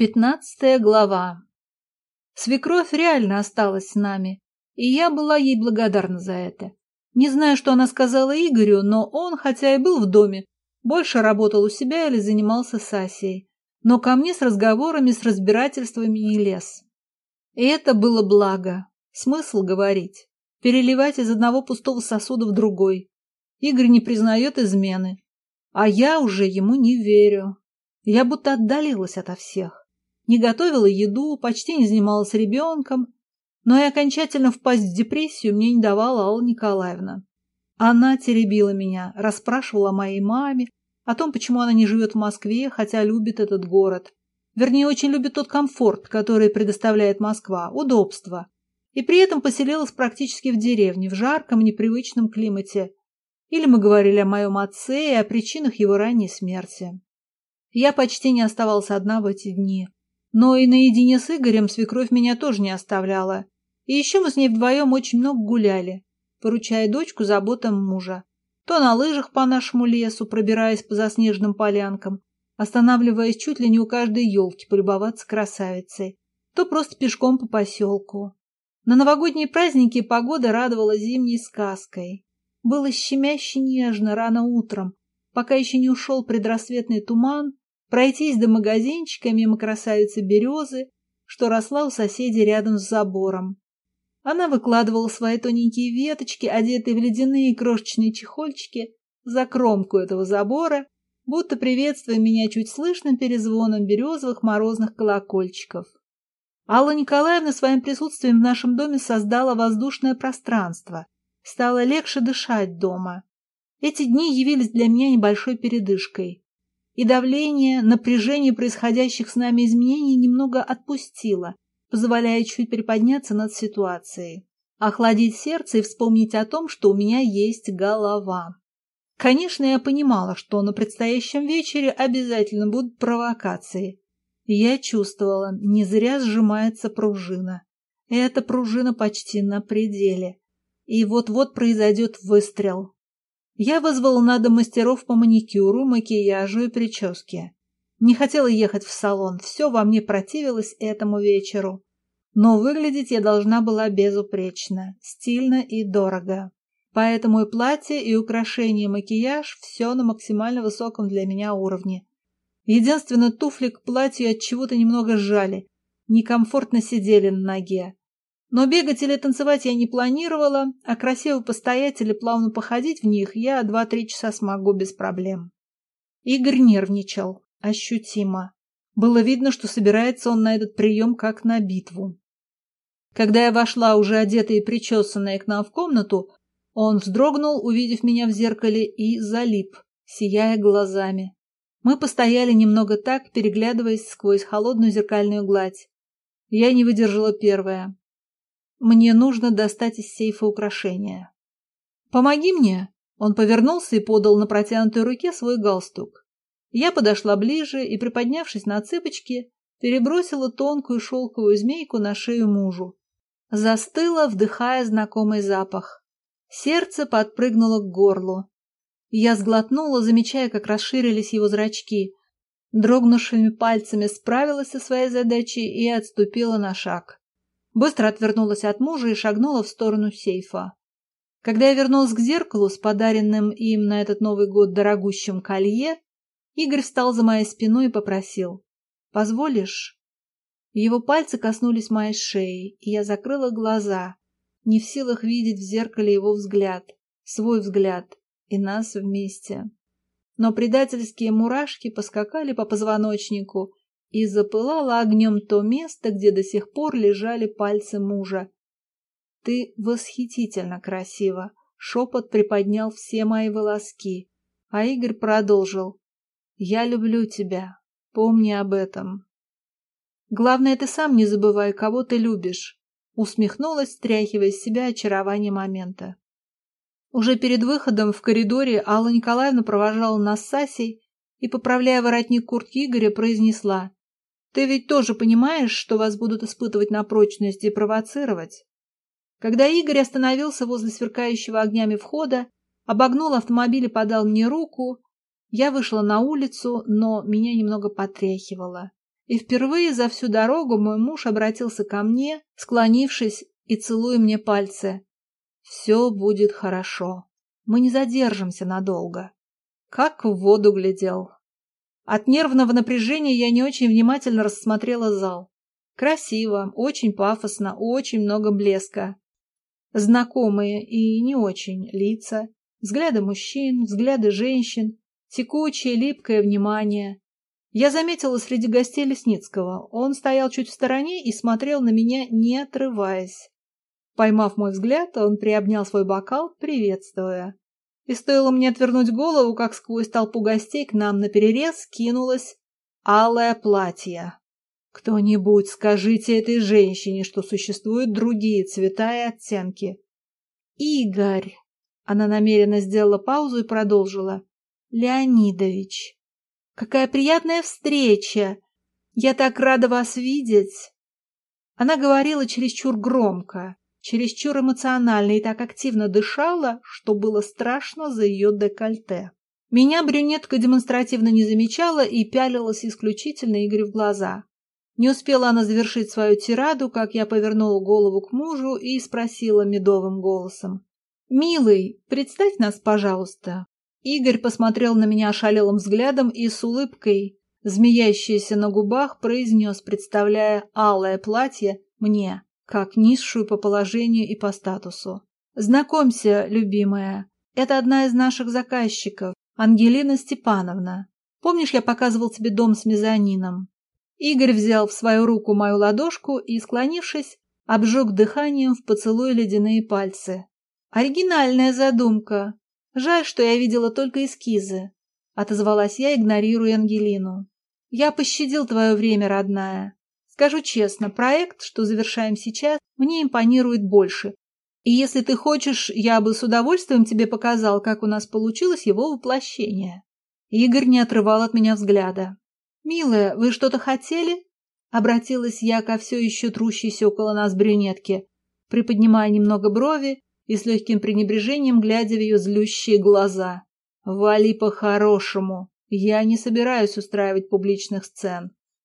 Пятнадцатая глава. Свекровь реально осталась с нами, и я была ей благодарна за это. Не знаю, что она сказала Игорю, но он, хотя и был в доме, больше работал у себя или занимался с Асей, но ко мне с разговорами, с разбирательствами не лез. И это было благо. Смысл говорить. Переливать из одного пустого сосуда в другой. Игорь не признает измены. А я уже ему не верю. Я будто отдалилась ото всех не готовила еду, почти не занималась ребенком, но и окончательно впасть в депрессию мне не давала Алла Николаевна. Она теребила меня, расспрашивала о моей маме, о том, почему она не живет в Москве, хотя любит этот город. Вернее, очень любит тот комфорт, который предоставляет Москва, удобство. И при этом поселилась практически в деревне, в жарком, непривычном климате. Или мы говорили о моем отце и о причинах его ранней смерти. Я почти не оставалась одна в эти дни. Но и наедине с Игорем свекровь меня тоже не оставляла. И еще мы с ней вдвоем очень много гуляли, поручая дочку заботам мужа. То на лыжах по нашему лесу, пробираясь по заснеженным полянкам, останавливаясь чуть ли не у каждой елки полюбоваться красавицей, то просто пешком по поселку. На новогодние праздники погода радовала зимней сказкой. Было щемяще нежно рано утром, пока еще не ушел предрассветный туман, пройтись до магазинчика мимо красавицы березы, что росла у соседей рядом с забором. Она выкладывала свои тоненькие веточки, одетые в ледяные крошечные чехольчики, за кромку этого забора, будто приветствуя меня чуть слышным перезвоном березовых морозных колокольчиков. Алла Николаевна своим присутствием в нашем доме создала воздушное пространство. Стало легче дышать дома. Эти дни явились для меня небольшой передышкой и давление, напряжение происходящих с нами изменений немного отпустило, позволяя чуть приподняться над ситуацией, охладить сердце и вспомнить о том, что у меня есть голова. Конечно, я понимала, что на предстоящем вечере обязательно будут провокации. Я чувствовала, не зря сжимается пружина. Эта пружина почти на пределе. И вот-вот произойдет выстрел. Я вызвала на дом мастеров по маникюру, макияжу и прическе. Не хотела ехать в салон, все во мне противилось этому вечеру. Но выглядеть я должна была безупречно, стильно и дорого. Поэтому и платье, и украшения, и макияж – все на максимально высоком для меня уровне. Единственное, туфли к платью от чего-то немного сжали, некомфортно сидели на ноге. Но бегать или танцевать я не планировала, а красиво постоять или плавно походить в них я два-три часа смогу без проблем. Игорь нервничал, ощутимо. Было видно, что собирается он на этот прием как на битву. Когда я вошла уже одетая и причесанная к нам в комнату, он вздрогнул, увидев меня в зеркале, и залип, сияя глазами. Мы постояли немного так, переглядываясь сквозь холодную зеркальную гладь. Я не выдержала первая. Мне нужно достать из сейфа украшения. «Помоги мне!» Он повернулся и подал на протянутой руке свой галстук. Я подошла ближе и, приподнявшись на цыпочки, перебросила тонкую шелковую змейку на шею мужу. Застыла, вдыхая знакомый запах. Сердце подпрыгнуло к горлу. Я сглотнула, замечая, как расширились его зрачки. Дрогнувшими пальцами справилась со своей задачей и отступила на шаг. Быстро отвернулась от мужа и шагнула в сторону сейфа. Когда я вернулась к зеркалу с подаренным им на этот Новый год дорогущим колье, Игорь встал за моей спиной и попросил. «Позволишь?» Его пальцы коснулись моей шеи, и я закрыла глаза, не в силах видеть в зеркале его взгляд, свой взгляд и нас вместе. Но предательские мурашки поскакали по позвоночнику, и запылало огнем то место, где до сих пор лежали пальцы мужа. «Ты восхитительно красива!» — шепот приподнял все мои волоски, а Игорь продолжил. «Я люблю тебя. Помни об этом». «Главное, ты сам не забывай, кого ты любишь», — усмехнулась, стряхивая с себя очарование момента. Уже перед выходом в коридоре Алла Николаевна провожала нас с Асей и, поправляя воротник куртки Игоря, произнесла ты ведь тоже понимаешь, что вас будут испытывать на прочность и провоцировать? Когда Игорь остановился возле сверкающего огнями входа, обогнул автомобиль и подал мне руку, я вышла на улицу, но меня немного потряхивало. И впервые за всю дорогу мой муж обратился ко мне, склонившись и целуя мне пальцы. «Все будет хорошо. Мы не задержимся надолго». Как в воду глядел. От нервного напряжения я не очень внимательно рассмотрела зал. Красиво, очень пафосно, очень много блеска. Знакомые и не очень лица, взгляды мужчин, взгляды женщин, текучее, липкое внимание. Я заметила среди гостей Лесницкого. Он стоял чуть в стороне и смотрел на меня, не отрываясь. Поймав мой взгляд, он приобнял свой бокал, приветствуя. И стоило мне отвернуть голову, как сквозь толпу гостей к нам наперерез кинулось алое платье. Кто-нибудь скажите этой женщине, что существуют другие цвета и оттенки. Игорь! Она намеренно сделала паузу и продолжила. Леонидович, какая приятная встреча! Я так рада вас видеть! Она говорила чересчур громко, чересчур эмоционально и так активно дышала, что было страшно за ее декольте. Меня брюнетка демонстративно не замечала и пялилась исключительно Игорю в глаза. Не успела она завершить свою тираду, как я повернула голову к мужу и спросила медовым голосом. «Милый, представь нас, пожалуйста». Игорь посмотрел на меня ошалелым взглядом и с улыбкой, змеящейся на губах, произнес, представляя алое платье мне как низшую по положению и по статусу. «Знакомься, любимая, это одна из наших заказчиков, Ангелина Степановна. Помнишь, я показывал тебе дом с мезонином?» Игорь взял в свою руку мою ладошку и, склонившись, обжег дыханием в поцелуй ледяные пальцы. «Оригинальная задумка. Жаль, что я видела только эскизы», — отозвалась я, игнорируя Ангелину. «Я пощадил твое время, родная. Скажу честно, проект, что завершаем сейчас, мне импонирует больше. И если ты хочешь, я бы с удовольствием тебе показал, как у нас получилось его воплощение. Игорь не отрывал от меня взгляда. «Милая, вы что-то хотели?» Обратилась я ко все еще трущейся около нас брюнетке, приподнимая немного брови и с легким пренебрежением глядя в ее злющие глаза. «Вали по-хорошему. Я не собираюсь устраивать публичных сцен.